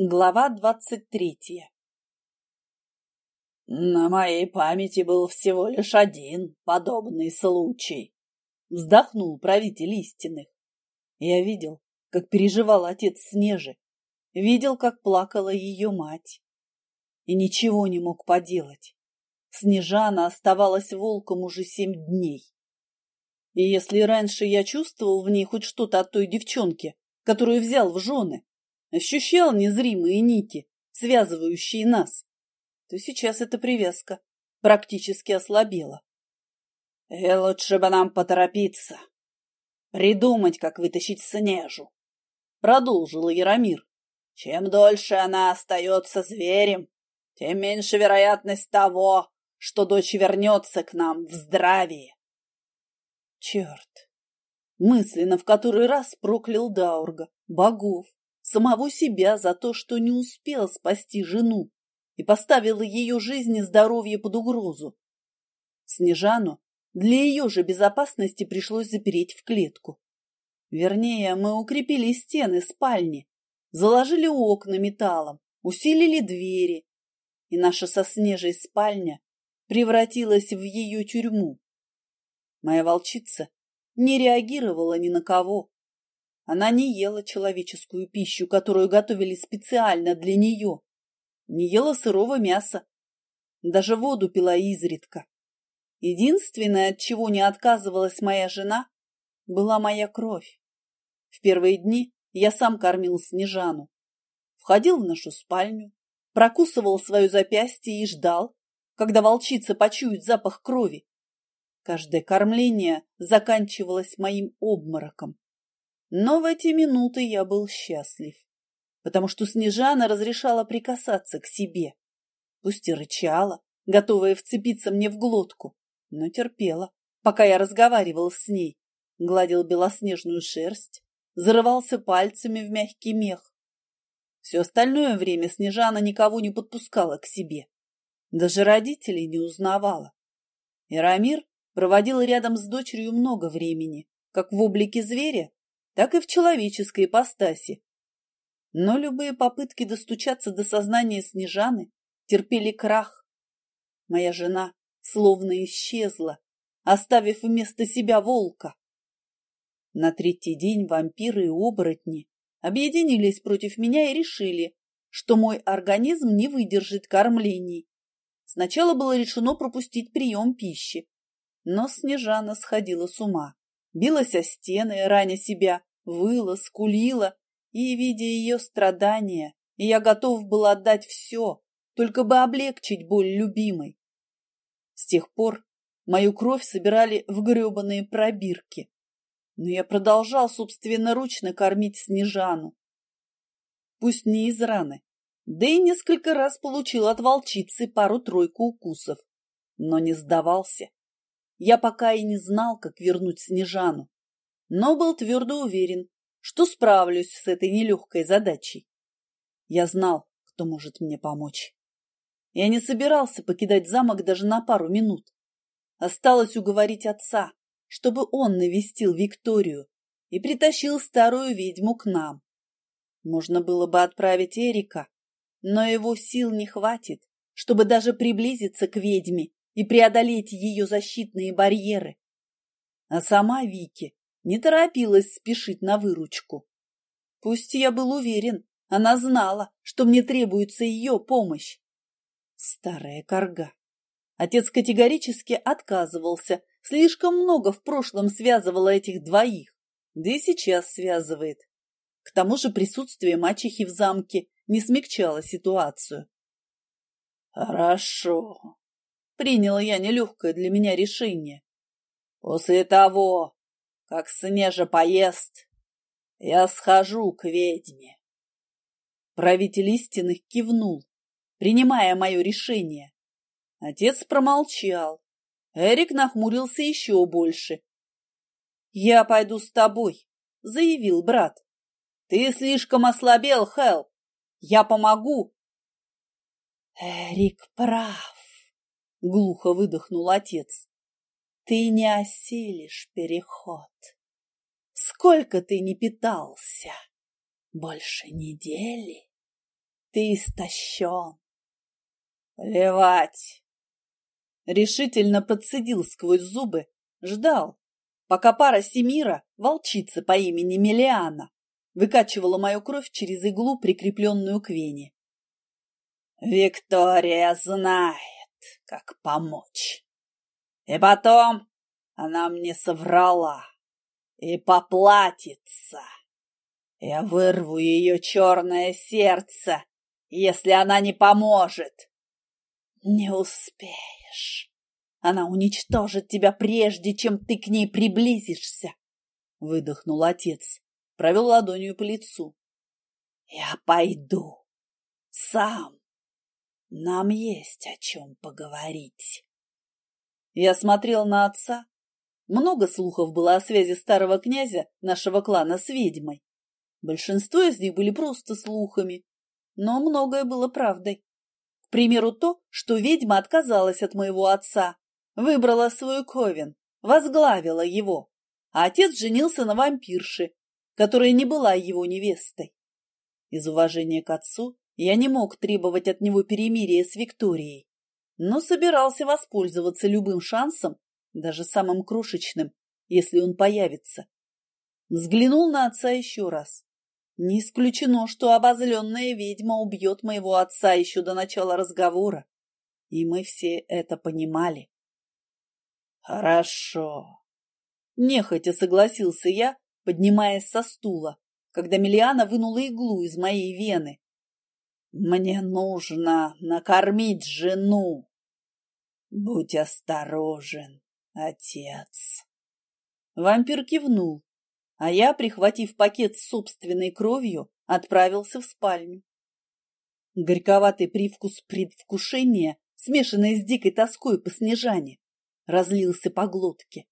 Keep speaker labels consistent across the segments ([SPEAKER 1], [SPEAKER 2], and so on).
[SPEAKER 1] Глава двадцать третья
[SPEAKER 2] На моей памяти был всего лишь один подобный случай.
[SPEAKER 1] Вздохнул правитель истинных. Я видел, как переживал отец Снежи, видел, как плакала ее мать. И ничего не мог поделать. Снежана оставалась волком уже семь дней. И если раньше я чувствовал в ней хоть что-то от той девчонки, которую взял в жены, ощущал незримые нити, связывающие нас, то сейчас эта привязка практически ослабела.
[SPEAKER 2] И э, лучше бы нам поторопиться, придумать, как вытащить Снежу, — продолжил Яромир. Чем дольше она остается зверем, тем меньше вероятность того, что дочь вернется к нам в здравии.
[SPEAKER 1] Черт! Мысленно в который раз проклял Даурга, богов, самого себя за то, что не успел спасти жену и поставил ее жизнь и здоровье под угрозу. Снежану для ее же безопасности пришлось запереть в клетку. Вернее, мы укрепили стены спальни, заложили окна металлом, усилили двери, и наша со Снежей спальня превратилась в ее тюрьму. Моя волчица не реагировала ни на кого, она не ела человеческую пищу, которую готовили специально для нее. Не ела сырого мяса. Даже воду пила изредка. Единственное, от чего не отказывалась моя жена, была моя кровь. В первые дни я сам кормил Снежану. Входил в нашу спальню, прокусывал свое запястье и ждал, когда волчица почует запах крови. Каждое кормление заканчивалось моим обмороком. Но в эти минуты я был счастлив, потому что Снежана разрешала прикасаться к себе. Пусть и рычала, готовая вцепиться мне в глотку, но терпела, пока я разговаривал с ней, гладил белоснежную шерсть, зарывался пальцами в мягкий мех. Все остальное время Снежана никого не подпускала к себе. Даже родителей не узнавала. Ирамир проводил рядом с дочерью много времени, как в облике зверя, так и в человеческой ипостаси. Но любые попытки достучаться до сознания Снежаны терпели крах. Моя жена словно исчезла, оставив вместо себя волка. На третий день вампиры и оборотни объединились против меня и решили, что мой организм не выдержит кормлений. Сначала было решено пропустить прием пищи, но Снежана сходила с ума, билась о стены, раня себя, выла, скулила, и, видя ее страдания, я готов был отдать все, только бы облегчить боль любимой. С тех пор мою кровь собирали в гребаные пробирки, но я продолжал собственноручно кормить Снежану. Пусть не из раны, да и несколько раз получил от волчицы пару-тройку укусов, но не сдавался. Я пока и не знал, как вернуть Снежану но был твердо уверен, что справлюсь с этой нелегкой задачей. Я знал, кто может мне помочь. Я не собирался покидать замок даже на пару минут. Осталось уговорить отца, чтобы он навестил Викторию и притащил старую ведьму к нам. Можно было бы отправить Эрика, но его сил не хватит, чтобы даже приблизиться к ведьме и преодолеть ее защитные барьеры. А сама Вики не торопилась спешить на выручку. Пусть я был уверен, она знала, что мне требуется ее помощь. Старая корга. Отец категорически отказывался. Слишком много в прошлом связывало этих двоих. Да и сейчас связывает. К тому же присутствие мачехи в замке не смягчало ситуацию.
[SPEAKER 2] Хорошо. Принял я нелегкое для меня решение. После того, как Снежа поест, я схожу к ведьме.
[SPEAKER 1] Правитель истинных кивнул, принимая мое решение. Отец промолчал. Эрик нахмурился еще больше. «Я пойду с тобой», — заявил брат. «Ты слишком ослабел, Хелл. Я помогу». «Эрик прав», — глухо выдохнул отец. Ты не осилишь переход. Сколько ты не питался? Больше недели? Ты истощен.
[SPEAKER 2] Плевать.
[SPEAKER 1] Решительно подцедил сквозь зубы, ждал, пока пара Семира, волчица по имени Мелиана, выкачивала мою кровь через иглу, прикрепленную к вене.
[SPEAKER 2] Виктория знает, как помочь. И потом она мне соврала и поплатится. Я вырву ее черное сердце, если она не поможет.
[SPEAKER 1] Не успеешь. Она уничтожит тебя прежде, чем ты к ней приблизишься, — выдохнул отец, провел ладонью по лицу. Я пойду. Сам. Нам есть о чем поговорить. Я смотрел на отца. Много слухов было о связи старого князя нашего клана с ведьмой. Большинство из них были просто слухами, но многое было правдой. К примеру, то, что ведьма отказалась от моего отца, выбрала свой ковен, возглавила его, а отец женился на вампирше, которая не была его невестой. Из уважения к отцу я не мог требовать от него перемирия с Викторией, но собирался воспользоваться любым шансом, даже самым крошечным, если он появится. Взглянул на отца еще раз. Не исключено, что обозленная ведьма убьет моего отца еще до начала разговора, и мы все это понимали.
[SPEAKER 2] Хорошо.
[SPEAKER 1] Нехотя согласился я, поднимаясь со стула, когда Миллиана вынула иглу из моей вены. Мне нужно накормить жену. Будь осторожен, отец. Вампир кивнул, а я, прихватив пакет с собственной кровью, отправился в спальню. Горьковатый привкус предвкушения, смешанный с дикой тоской по Снежане, разлился по глотке.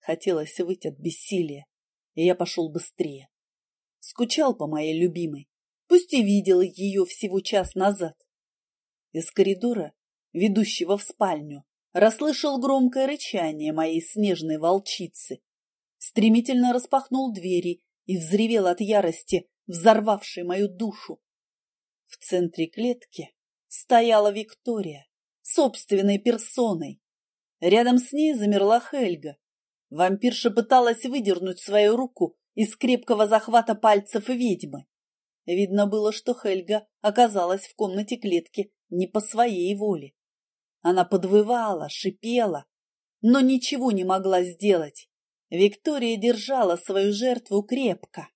[SPEAKER 1] Хотелось выйти от бессилия, и я пошел быстрее. Скучал по моей любимой, пусть и видел ее всего час назад. Из коридора, ведущего в спальню, расслышал громкое рычание моей снежной волчицы, стремительно распахнул двери и взревел от ярости, взорвавшей мою душу. В центре клетки стояла Виктория, собственной персоной, Рядом с ней замерла Хельга. Вампирша пыталась выдернуть свою руку из крепкого захвата пальцев ведьмы. Видно было, что Хельга оказалась в комнате клетки не по своей воле. Она подвывала, шипела, но ничего не могла сделать. Виктория держала свою жертву крепко.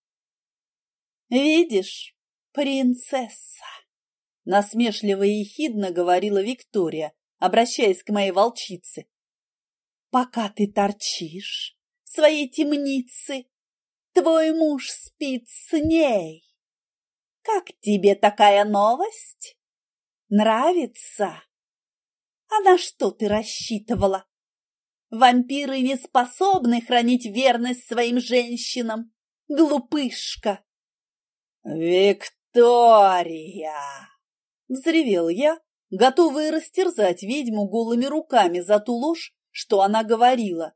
[SPEAKER 1] «Видишь, принцесса!» Насмешливо и ехидно говорила Виктория, обращаясь к моей волчице пока ты торчишь в своей темнице, твой муж спит с ней. Как тебе такая новость? Нравится? А на что ты рассчитывала? Вампиры не способны хранить верность своим женщинам. Глупышка!
[SPEAKER 2] Виктория!
[SPEAKER 1] Взревел я, готовый растерзать ведьму голыми руками за ту ложь, что она говорила.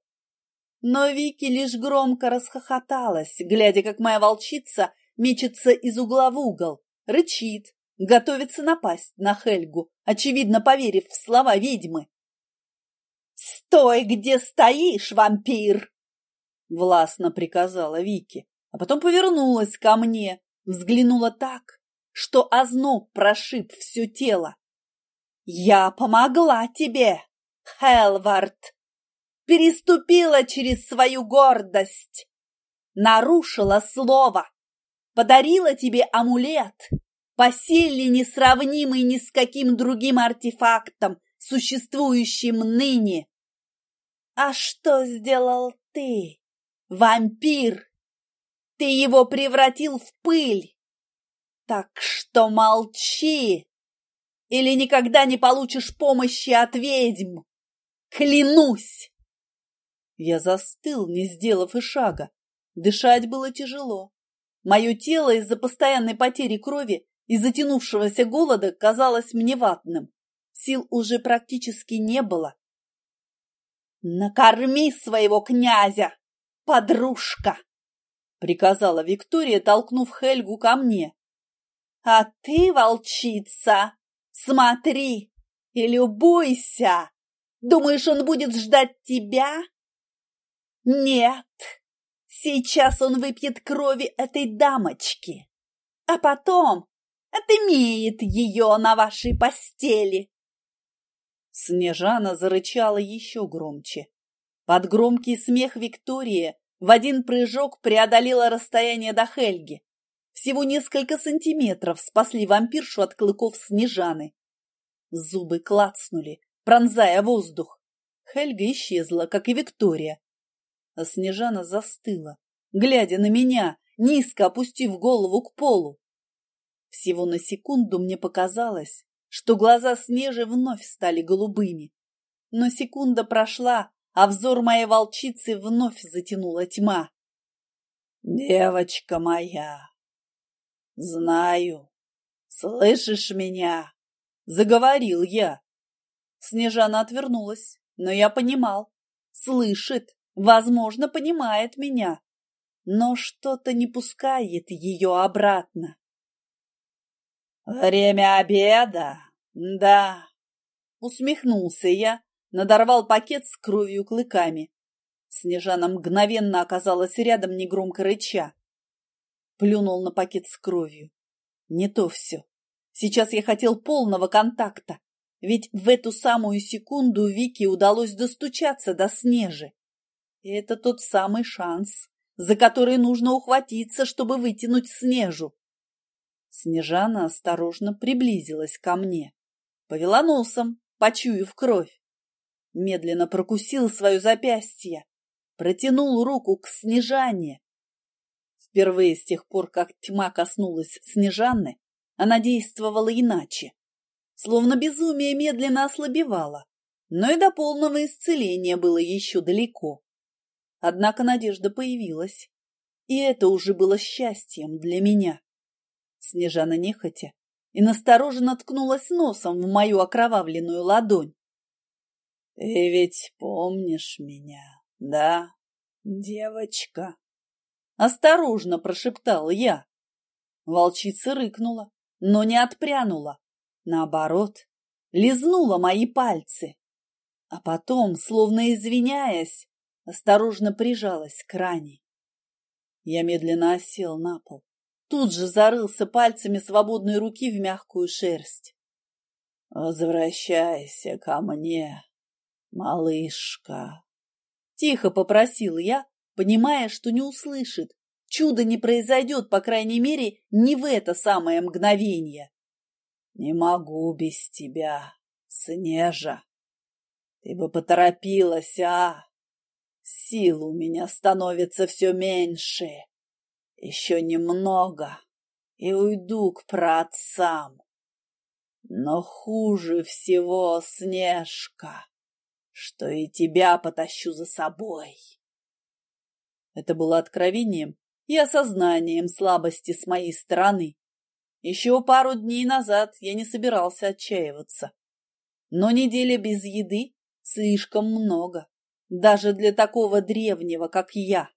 [SPEAKER 1] Но Вики лишь громко расхохоталась, глядя, как моя волчица мечется из угла в угол, рычит, готовится напасть на Хельгу, очевидно поверив в слова ведьмы. «Стой, где стоишь, вампир!» Властно приказала Вики, а потом повернулась ко мне, взглянула так, что озноб прошиб все тело. «Я помогла тебе!» Хелвард переступила через свою гордость, нарушила слово, подарила тебе амулет, по силе несравнимый ни с каким другим артефактом, существующим ныне. А что сделал ты, вампир? Ты его превратил в пыль. Так что молчи, или никогда не получишь помощи от ведьм. Клянусь!» Я застыл, не сделав и шага. Дышать было тяжело. Мое тело из-за постоянной потери крови и затянувшегося голода казалось мне ватным. Сил уже практически не было. «Накорми своего князя, подружка!» — приказала Виктория, толкнув Хельгу ко мне. А ты, волчица, смотри и любуйся. Думаешь, он будет ждать тебя? Нет, сейчас он выпьет крови этой дамочки, а потом отымеет ее на вашей постели.
[SPEAKER 2] Снежана зарычала еще громче. Под громкий смех Виктория в один прыжок преодолела расстояние до Хельги. Всего несколько сантиметров спасли вампиршу от клыков Снежаны. Зубы клацнули, пронзая воздух. Хельга исчезла, как и Виктория. А Снежана застыла, глядя на меня, низко опустив голову к полу. Всего на секунду мне показалось, что глаза Снежи вновь стали голубыми. Но секунда прошла, а взор моей волчицы вновь затянула тьма. «Девочка моя, знаю, слышишь меня?» — заговорил я. Снежана отвернулась, но я понимал. Слышит, возможно, понимает меня, но что-то не пускает ее обратно. «Время обеда, да», — усмехнулся я, надорвал пакет с кровью клыками. Снежана мгновенно оказалась рядом, негромко рыча. Плюнул на пакет с кровью. Не то все. Сейчас я хотел полного контакта, ведь в эту самую секунду Вике удалось достучаться до Снежи. И это тот самый шанс, за который нужно ухватиться, чтобы вытянуть Снежу. Снежана осторожно приблизилась ко мне, повела носом, почуяв кровь. Медленно прокусил свое запястье, протянул руку к Снежане. Впервые с тех пор, как тьма коснулась Снежаны, она действовала иначе. Словно безумие медленно ослабевало, но и до полного исцеления было еще далеко. Однако надежда появилась, и это уже было счастьем для меня. Снежана нехотя и настороженно ткнулась носом в мою окровавленную ладонь. — Ты ведь помнишь меня, да, девочка? — осторожно прошептал я. Волчица рыкнула, но не отпрянула. Наоборот, лизнула мои пальцы. А потом, словно извиняясь, осторожно прижалась к ране. Я медленно осел на пол тут же зарылся пальцами свободной руки в мягкую шерсть. «Возвращайся ко мне, малышка!» Тихо попросил я, понимая, что не услышит. Чудо не произойдет, по крайней мере, не в это самое мгновение. «Не могу без тебя, Снежа! Ты бы поторопилась, а! Сил у меня становится все меньше!» Еще немного и уйду к праотцам. Но хуже всего, Снежка, что и тебя потащу за собой. Это было откровением и осознанием слабости с моей стороны. Еще пару дней назад я не собирался отчаиваться. Но неделя без еды слишком много, даже для такого древнего, как я.